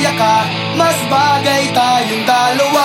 kaya ka Mas bagay tayong dalawa.